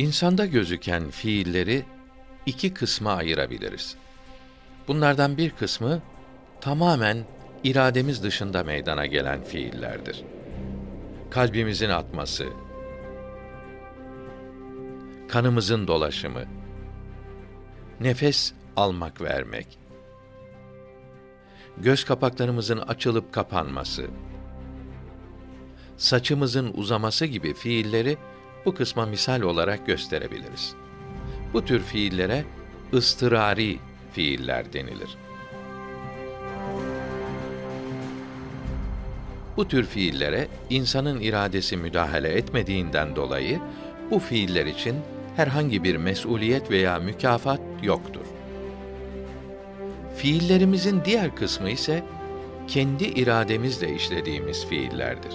İnsanda gözüken fiilleri iki kısma ayırabiliriz. Bunlardan bir kısmı tamamen irademiz dışında meydana gelen fiillerdir. Kalbimizin atması, kanımızın dolaşımı, nefes almak vermek, göz kapaklarımızın açılıp kapanması, saçımızın uzaması gibi fiilleri bu kısma misal olarak gösterebiliriz. Bu tür fiillere ıstırari fiiller denilir. Bu tür fiillere insanın iradesi müdahale etmediğinden dolayı bu fiiller için herhangi bir mesuliyet veya mükafat yoktur. Fiillerimizin diğer kısmı ise kendi irademizle işlediğimiz fiillerdir.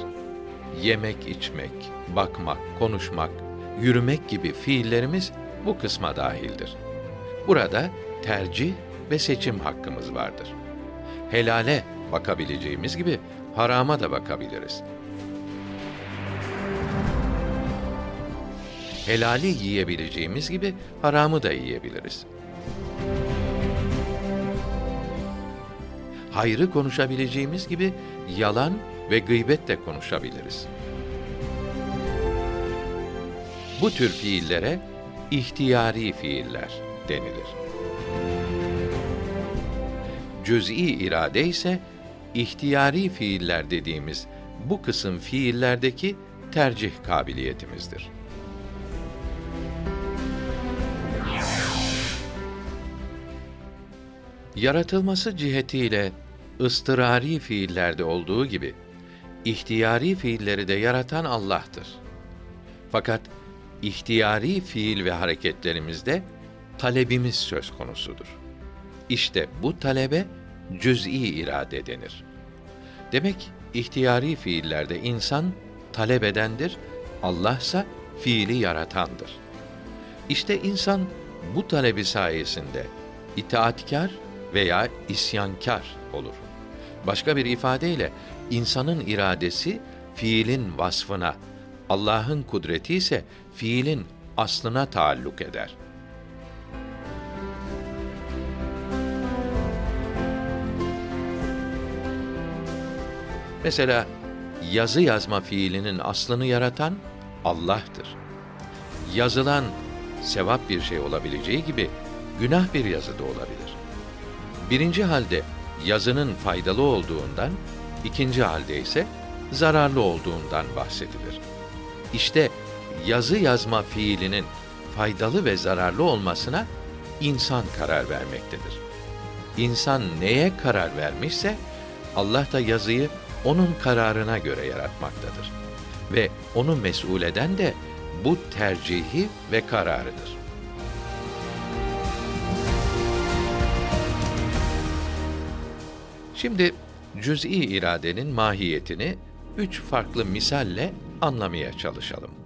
Yemek, içmek, bakmak, konuşmak, yürümek gibi fiillerimiz bu kısma dahildir. Burada tercih ve seçim hakkımız vardır. Helale bakabileceğimiz gibi harama da bakabiliriz. Helali yiyebileceğimiz gibi haramı da yiyebiliriz. Hayrı konuşabileceğimiz gibi yalan ve gıybet de konuşabiliriz. Bu tür fiillere ihtiyari fiiller denilir. Cüz'i irade ise ihtiyari fiiller dediğimiz bu kısım fiillerdeki tercih kabiliyetimizdir. Yaratılması cihetiyle ıstırari fiillerde olduğu gibi ihtiyari fiilleri de yaratan Allah'tır. Fakat ihtiyari fiil ve hareketlerimizde talebimiz söz konusudur. İşte bu talebe cüz'i irade denir. Demek ihtiyari fiillerde insan talep edendir, Allah fiili yaratandır. İşte insan bu talebi sayesinde itaatkar veya isyankar olur. Başka bir ifadeyle insanın iradesi fiilin vasfına, Allah'ın kudreti ise fiilin aslına taalluk eder. Mesela yazı yazma fiilinin aslını yaratan Allah'tır. Yazılan sevap bir şey olabileceği gibi günah bir yazı da olabilir. Birinci halde yazının faydalı olduğundan, ikinci halde ise zararlı olduğundan bahsedilir. İşte yazı yazma fiilinin faydalı ve zararlı olmasına insan karar vermektedir. İnsan neye karar vermişse Allah da yazıyı onun kararına göre yaratmaktadır. Ve onu mesul eden de bu tercihi ve kararıdır. Şimdi cüz'i iradenin mahiyetini üç farklı misalle anlamaya çalışalım.